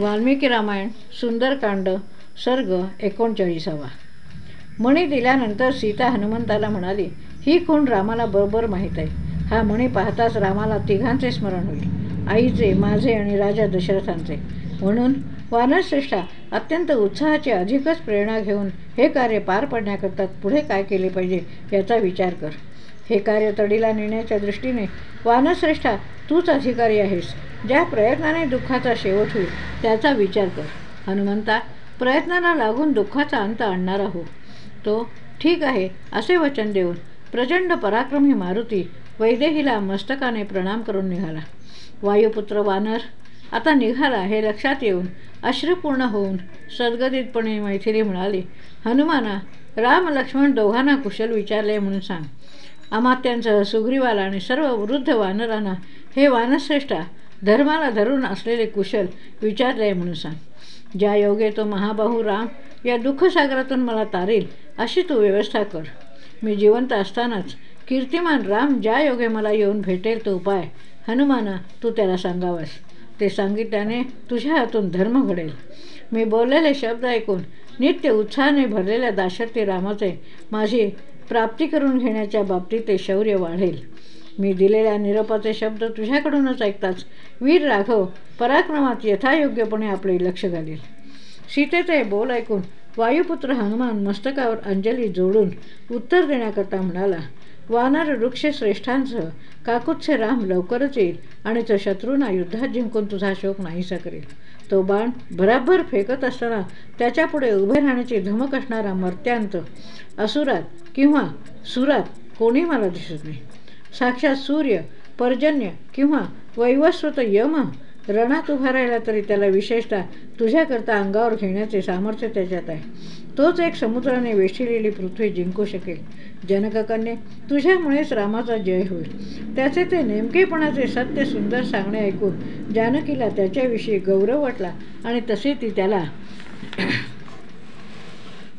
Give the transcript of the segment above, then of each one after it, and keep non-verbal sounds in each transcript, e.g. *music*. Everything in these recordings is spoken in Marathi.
वाल्मिकी रामायण सुंदरकांड सर्ग एकोणचाळीसावा. मणी दिल्यानंतर सीता हनुमंताला म्हणाली ही खूण रामाला बरोबर माहीत आहे. हा मणी पाहताच रामाला तिघांचे स्मरण होईल आईचे माझे आणि राजा दशरथांचे. म्हणून वानरश्रेष्ठा अत्यंत उत्साहाची अधिकच प्रेरणा घेऊन हे कार्य पार पडण्याकरता पुढे काय केले पाहिजे याचा विचार कर. हे कार्य तडीला नेण्याच्या दृष्टीने वानश्रेष्ठा तूच अधिकारी आहेस. ज्या प्रयत्नाने दुःखाचा शेवट होईल त्याचा विचार कर. हनुमंता प्रयत्नाला लागून दुःखाचा अंत आणणारा हो तो ठीक आहे असे वचन देऊन प्रचंड पराक्रमी मारुती वैदेहीला मस्तकाने प्रणाम करून निघाला. वायुपुत्र वानर आता निघाला हे लक्षात येऊन अश्रुपूर्ण होऊन सद्गदितपणे मैथिली म्हणाली हनुमाना राम लक्ष्मण दोघांना कुशल विचारले म्हणून सांग. अमात्यांसह सुग्रीवाला आणि सर्व वृद्ध वानरांना हे वानश्रेष्ठा धर्माला धरून असलेले कुशल विचारले म्हणून सांग. ज्या योगे तो महाबाहू राम या दुःखसागरातून मला तारील अशी तू व्यवस्था कर. मी जिवंत असतानाच कीर्तिमान राम ज्या योगे मला येऊन भेटेल तो उपाय. हनुमाना तू त्याला सांगावास. ते सांगितल्याने तुझ्या हातून धर्म घडेल. मी बोललेले शब्द ऐकून नित्य उत्साहाने भरलेल्या दाशर्थी रामाचे माझी प्राप्ती करून घेण्याच्या बाबतीत ते शौर्य वाढेल. मी दिलेल्या निरोपाचे शब्द तुझ्याकडूनच ऐकताच वीर राघव पराक्रमात यथायोग्यपणे आपले लक्ष घालील. सीतेचे बोल ऐकून वायुपुत्र हनुमान मस्तकावर अंजली जोडून उत्तर देण्याकरता म्हणाला वानर वृक्ष श्रेष्ठांसह काकुत्से राम लवकरच येईल आणि तो शत्रूंना युद्धात जिंकून तुझा शोक नाहीसा करेल. तो बाण भराभर फेकत असताना त्याच्यापुढे उभे राहण्याची धमक असणारा मर्त्यांत असुरात किंवा सुरात कोणी मला दिसत नाही. साक्षात सूर्य पर्जन्य किंवा वैवस्वत यम रणात उभा राहिला तरी त्याला विशेषतः तुझ्याकरता अंगावर घेण्याचे सामर्थ्य त्याच्यात आहे. तोच एक समुद्राने वेशिलेली पृथ्वी जिंकू शकेल. जनककन्ये तुझ्यामुळेच रामाचा जय होईल. त्याचे ते नेमकेपणाचे सत्य सुंदर सांगणे ऐकून जानकीला त्याच्याविषयी गौरव वाटला आणि तसे ती त्याला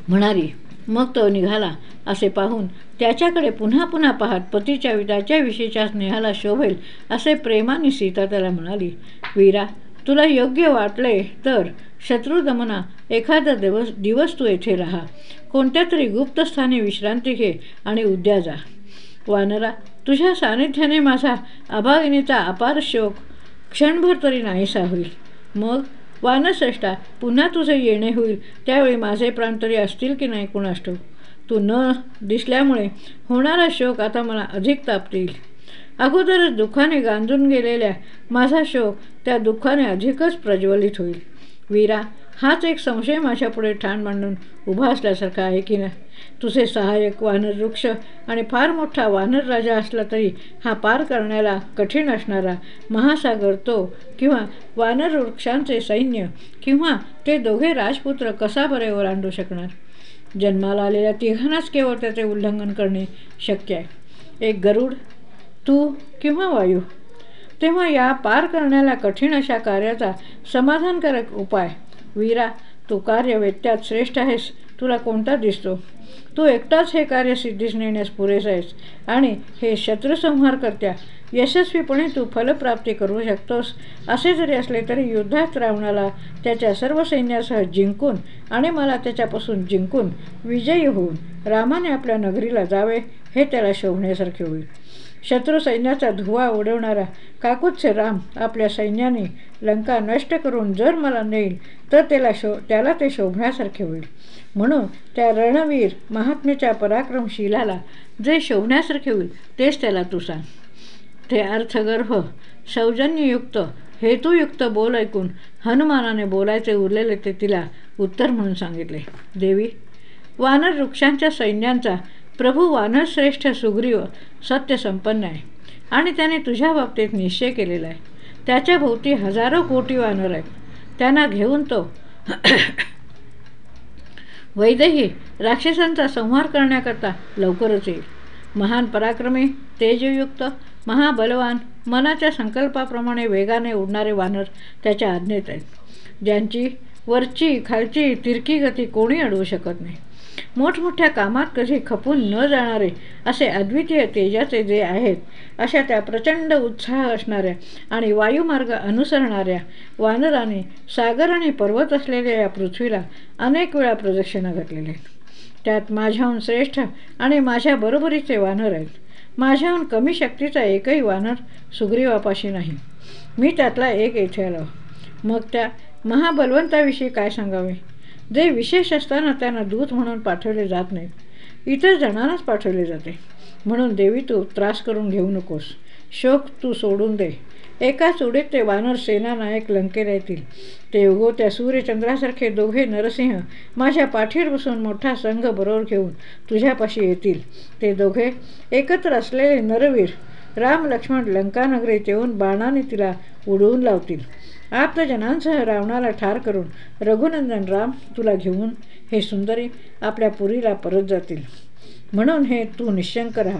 म्हणाली मग तो निघाला. असे पाहून त्याच्याकडे पुन्हा पुन्हा पाहत पतीच्या त्याच्याविषयीच्या स्नेहाला शोभेल असे प्रेमाने सीता त्याला म्हणाली वीरा तुला योग्य वाटले तर शत्रुदमना एखादा दिवस दिवस तू येथे राहा. कोणत्या तरी गुप्तस्थानी विश्रांती घे आणि उद्या जा. वानरा तुझ्या सानिध्याने माझा अभागिनीचा अपार शोक क्षणभर तरी नाहीसा होईल. मग वानश्रेष्ठा पुन्हा तुझे येणे होईल त्यावेळी माझे प्राण तरी असतील की नाही कुणाष्टव तू न दिसल्यामुळे होणारा शोक आता मला अधिक तापतील. अगोदरच दुःखाने गांजून गेलेल्या माझा शोक त्या दुःखाने अधिकच प्रज्वलित होईल. वीरा हाच एक संशय माझ्यापुढे ठाण मांडून उभा असल्यासारखा आहे की नाही? तुझे सहाय्यक वानर वृक्ष आणि फार मोठा वानर राजा असला तरी हा पार करण्याला कठीण असणारा महासागर तो किंवा वानर वृक्षांचे सैन्य किंवा ते दोघे राजपुत्र कसा बरे ओलांडू शकणार? जन्माला आलेल्या तिघांनाच केवळ त्याचे उल्लंघन करणे शक्य आहे. एक गरुड तू किंवा वायू? तेव्हा या पार करण्याला कठीण अशा कार्याचा समाधानकारक उपाय. वीरा तू कार्य वेत्यात श्रेष्ठ आहेस. तुला कोणता दिसतो? तू एकटाच हे कार्य सिद्धीस नेण्यास पुरेसा आहेस. आणि हे शत्रुसंहार करत्या यशस्वीपणे तू फलप्राप्ती करू शकतोस. असे जरी असले तरी युद्धात रावणाला त्याच्या सर्व सैन्यासह जिंकून आणि मला त्याच्यापासून जिंकून विजयी होऊन रामाने आपल्या नगरीला जावे हे त्याला शोभण्यासारखे होईल. शत्रू सैन्याचा धुवा उडवणारा काकुत्से राम आपल्या सैन्याने लंका नष्ट करून जर मला नेईल तर त्याला शो त्याला ते शोभण्यासारखे होईल. म्हणून त्या रणवीर महात्म्याच्या पराक्रमशीलाला जे शोभण्यासारखे होईल तेच त्याला तू सांग. ते अर्थगर्भ सौजन्ययुक्त हेतुयुक्त बोल ऐकून हनुमानाने बोलायचे उरलेले ते तिला उत्तर म्हणून सांगितले. देवी वानर वृक्षांच्या सैन्यांचा प्रभू वानरश्रेष्ठ सुग्रीव सत्यसंपन्न आहे आणि त्याने तुझ्या बाबतीत निश्चय केलेला आहे. त्याच्या भोवती हजारो कोटी वानर आहेत. त्यांना घेऊन तो *coughs* वैद्यही राक्षसांचा संहार करण्याकरता लवकरच येईल. महान पराक्रमी तेजयुक्त महाबलवान मनाच्या संकल्पाप्रमाणे वेगाने उडणारे वानर त्याच्या आज्ञेत आहेत. ज्यांची वरची खालची तिरकी गती कोणी अडवू शकत नाही. मोठमोठ्या कामात कधी खपून न जाणारे असे अद्वितीय तेजाचे जे आहेत अशा त्या प्रचंड उत्साह असणाऱ्या आणि वायुमार्ग अनुसरणाऱ्या वानराने सागर आणि पर्वत असलेल्या या पृथ्वीला अनेक वेळा प्रदक्षिणा घातलेल्या आहेत. त्यात माझ्याहून श्रेष्ठ आणि माझ्या बरोबरीचे वानर आहेत. माझ्याहून कमी शक्तीचा एकही वानर सुग्रीवापाशी नाही. मी त्यातला एक येथे आलो. मग त्या महाबलवंताविषयी काय सांगावे? जे विशेष असताना त्यांना दूत म्हणून पाठवले जात नाहीत इतर जणांनाच पाठवले जाते. म्हणून देवी तू त्रास करून घेऊ नकोस. शोक तू सोडून दे. एकाच उडीत ते वानर सेनानायक लंकेला येतील. ते उगो त्या सूर्यचंद्रासारखे दोघे नरसिंह माझ्या पाठीवर बसून मोठा संघ बरोबर घेऊन तुझ्यापाशी येतील. ते दोघे एकत्र असलेले नरवीर राम लक्ष्मण लंकानगरीत येऊन बाणाने तिला उडवून लावतील. आप्तजनांसह रावणाला ठार करून रघुनंदन राम तुला घेऊन हे सुंदरी आपल्या पुरीला परत जातील. म्हणून हे तू निशंक राहा.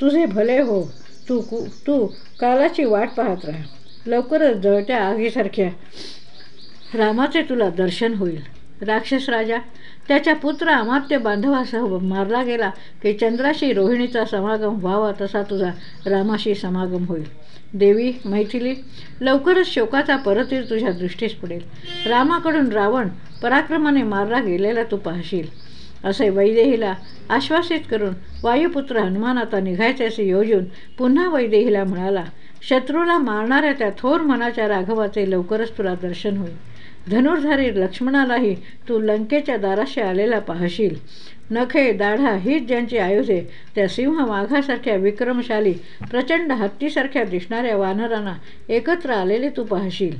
तुझे भले हो तू कु तू कालाची वाट पाहत राहा. लवकरच जळत्या आगीसारख्या रामाचे तुला दर्शन होईल. राक्षस राजा त्याच्या पुत्र अमात्य बांधवासह मारला गेला की चंद्राशी रोहिणीचा समागम व्हावा तसा तुझा रामाशी समागम होईल. देवी मैथिली लवकरच शोकाचा परतीर तुझ्या दृष्टीस पडेल. रामाकडून रावण पराक्रमाने मारला गेलेला तू पाहशील. असे वैदेहीला आश्वासित करून वायुपुत्र हनुमान आता निघायचे असे योजून पुन्हा वैदेहीला म्हणाला शत्रूला मारणाऱ्या त्या थोर मनाच्या राघवाचे लवकरच तुला दर्शन होईल. धनुर्धारी लक्ष्मणालाही तू लंकेच्या दाराशी आलेला पाहशील. नखे दाढा हीच ज्यांची आयुधे त्या सिंह वाघासारख्या विक्रमशाली प्रचंड हत्तीसारख्या दिसणाऱ्या वानरांना एकत्र आलेले तू पाहशील.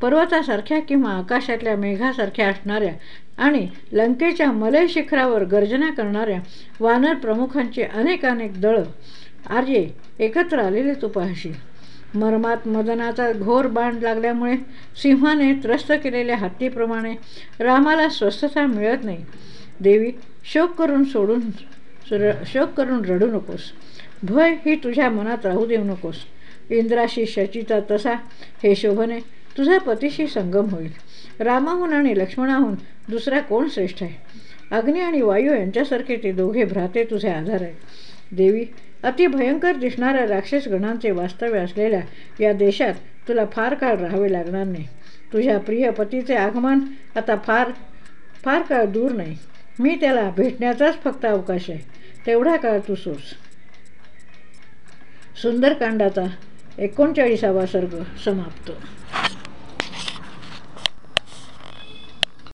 पर्वतासारख्या किंवा आकाशातल्या मेघासारख्या असणाऱ्या आणि लंकेच्या मलय शिखरावर गर्जना करणाऱ्या वानर प्रमुखांचे अनेक अनेक दळ आर्ये एकत्र आलेले तू पाहशील. मर्मात मदनाचा घोर बाण लागल्यामुळे सिंहाने त्रस्त केलेल्या हत्तीप्रमाणे रामाला स्वस्थता मिळत नाही. देवी शोक करून सोडून शोक करून रडू नकोस. भय ही तुझ्या मनात राहू देऊ नकोस. इंद्राशी शचीचा तसा. हे शोभने तुझा पतीशी संगम होईल. रामाहून आणि लक्ष्मणाहून दुसरा कोण श्रेष्ठ आहे? अग्नी आणि वायू यांच्यासारखे ते दोघे भ्राते तुझे आधार आहे देवी अतिभयंकर दिसणाऱ्या राक्षस गणांचे वास्तव्य असलेल्या या देशात तुला फार काळ राहावे लागणार नाही. तुझ्या प्रिय पतीचे आगमन आता फार फार काळ दूर नाही. मी त्याला भेटण्याचाच फक्त अवकाश आहे. तेवढा काळ तू सोस. सुंदरकांडाचा एकोणचाळीसावा सर्ग समाप्त.